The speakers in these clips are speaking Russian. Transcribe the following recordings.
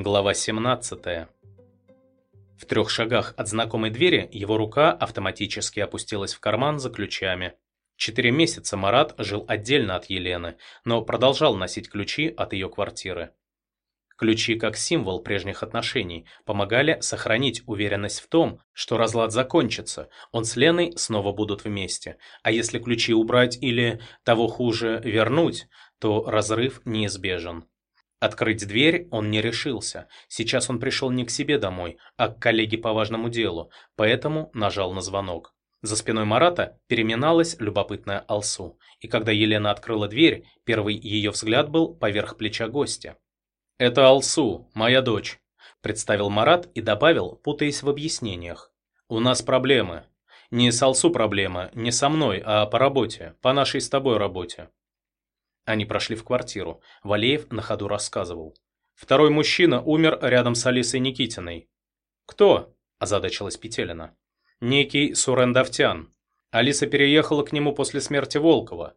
Глава 17. В трех шагах от знакомой двери его рука автоматически опустилась в карман за ключами. Четыре месяца Марат жил отдельно от Елены, но продолжал носить ключи от ее квартиры. Ключи, как символ прежних отношений, помогали сохранить уверенность в том, что разлад закончится, он с Леной снова будут вместе, а если ключи убрать или, того хуже, вернуть, то разрыв неизбежен. Открыть дверь он не решился. Сейчас он пришел не к себе домой, а к коллеге по важному делу, поэтому нажал на звонок. За спиной Марата переминалась любопытная Алсу, и когда Елена открыла дверь, первый ее взгляд был поверх плеча гостя. «Это Алсу, моя дочь», – представил Марат и добавил, путаясь в объяснениях. «У нас проблемы. Не с Алсу проблема, не со мной, а по работе, по нашей с тобой работе». Они прошли в квартиру. Валеев на ходу рассказывал. Второй мужчина умер рядом с Алисой Никитиной. «Кто?» – озадачилась Петелина. «Некий Сурен Давтян. Алиса переехала к нему после смерти Волкова.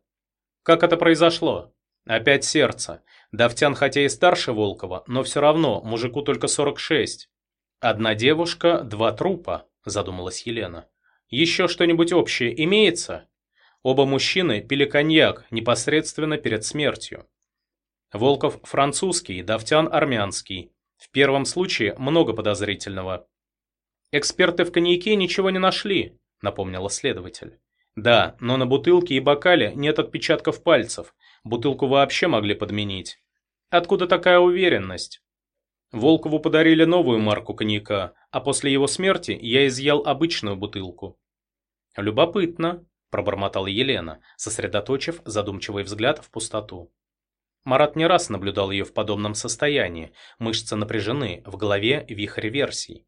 Как это произошло? Опять сердце. Давтян хотя и старше Волкова, но все равно мужику только 46. Одна девушка, два трупа, задумалась Елена. Еще что-нибудь общее имеется? Оба мужчины пили коньяк непосредственно перед смертью. Волков французский, Давтян армянский. В первом случае много подозрительного. «Эксперты в коньяке ничего не нашли», — напомнила следователь. «Да, но на бутылке и бокале нет отпечатков пальцев. Бутылку вообще могли подменить. Откуда такая уверенность?» Волкову подарили новую марку коньяка, а после его смерти я изъял обычную бутылку. «Любопытно», пробормотала Елена, сосредоточив задумчивый взгляд в пустоту. Марат не раз наблюдал ее в подобном состоянии, мышцы напряжены, в голове вихрь версий.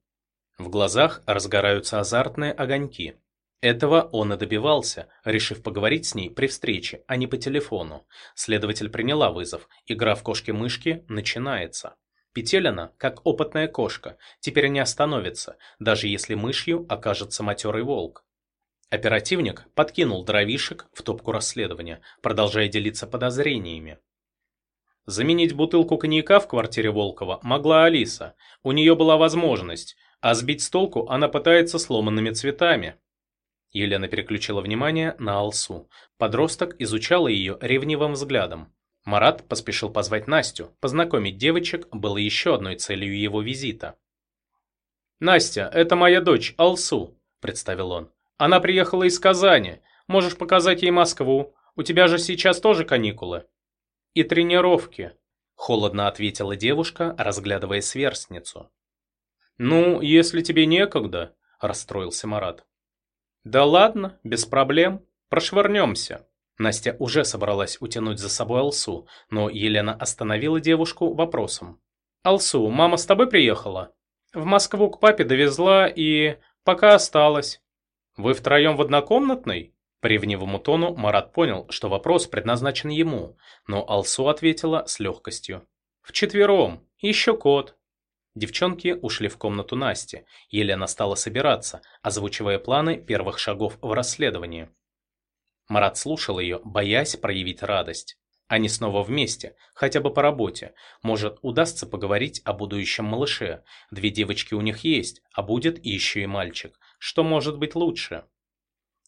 В глазах разгораются азартные огоньки. Этого он и добивался, решив поговорить с ней при встрече, а не по телефону. Следователь приняла вызов, игра в кошки-мышки начинается. Петелина, как опытная кошка, теперь не остановится, даже если мышью окажется матерый волк. Оперативник подкинул дровишек в топку расследования, продолжая делиться подозрениями. Заменить бутылку коньяка в квартире Волкова могла Алиса. У нее была возможность, а сбить с толку она пытается сломанными цветами. Елена переключила внимание на Алсу. Подросток изучала ее ревнивым взглядом. Марат поспешил позвать Настю. Познакомить девочек было еще одной целью его визита. «Настя, это моя дочь, Алсу», – представил он. Она приехала из Казани. Можешь показать ей Москву. У тебя же сейчас тоже каникулы. И тренировки. Холодно ответила девушка, разглядывая сверстницу. Ну, если тебе некогда, расстроился Марат. Да ладно, без проблем. Прошвырнемся. Настя уже собралась утянуть за собой Алсу, но Елена остановила девушку вопросом. «Алсу, мама с тобой приехала?» «В Москву к папе довезла и... пока осталась. «Вы втроем в однокомнатной?» По ревнивому тону Марат понял, что вопрос предназначен ему, но Алсу ответила с легкостью. «Вчетвером. Еще кот». Девчонки ушли в комнату Насти. Елена стала собираться, озвучивая планы первых шагов в расследовании. Марат слушал ее, боясь проявить радость. Они снова вместе, хотя бы по работе. Может, удастся поговорить о будущем малыше. Две девочки у них есть, а будет еще и мальчик. Что может быть лучше?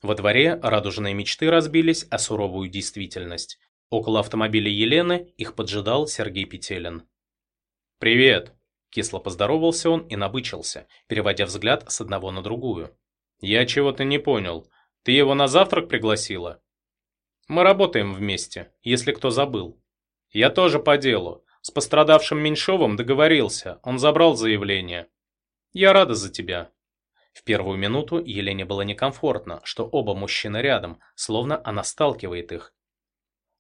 Во дворе радужные мечты разбились о суровую действительность. Около автомобиля Елены их поджидал Сергей Петелин. «Привет!» – кисло поздоровался он и набычился, переводя взгляд с одного на другую. «Я чего-то не понял. Ты его на завтрак пригласила?» «Мы работаем вместе, если кто забыл. Я тоже по делу. С пострадавшим Меньшовым договорился, он забрал заявление. Я рада за тебя. В первую минуту Елене было некомфортно, что оба мужчины рядом, словно она сталкивает их.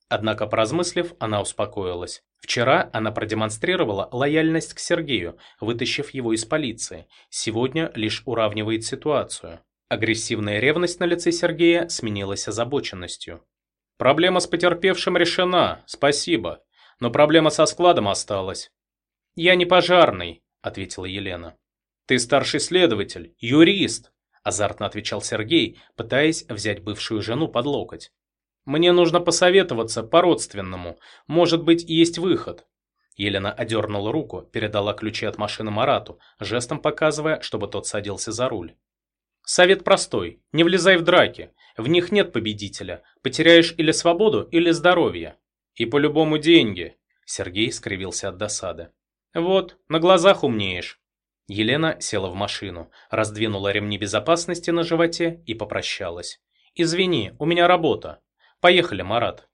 Однако, поразмыслив, она успокоилась. Вчера она продемонстрировала лояльность к Сергею, вытащив его из полиции. Сегодня лишь уравнивает ситуацию. Агрессивная ревность на лице Сергея сменилась озабоченностью. «Проблема с потерпевшим решена, спасибо. Но проблема со складом осталась». «Я не пожарный», — ответила Елена. «Ты старший следователь, юрист», – азартно отвечал Сергей, пытаясь взять бывшую жену под локоть. «Мне нужно посоветоваться по-родственному. Может быть, есть выход. Елена одернула руку, передала ключи от машины Марату, жестом показывая, чтобы тот садился за руль. «Совет простой. Не влезай в драки. В них нет победителя. Потеряешь или свободу, или здоровье. И по-любому деньги». Сергей скривился от досады. «Вот, на глазах умнеешь». Елена села в машину, раздвинула ремни безопасности на животе и попрощалась. «Извини, у меня работа. Поехали, Марат».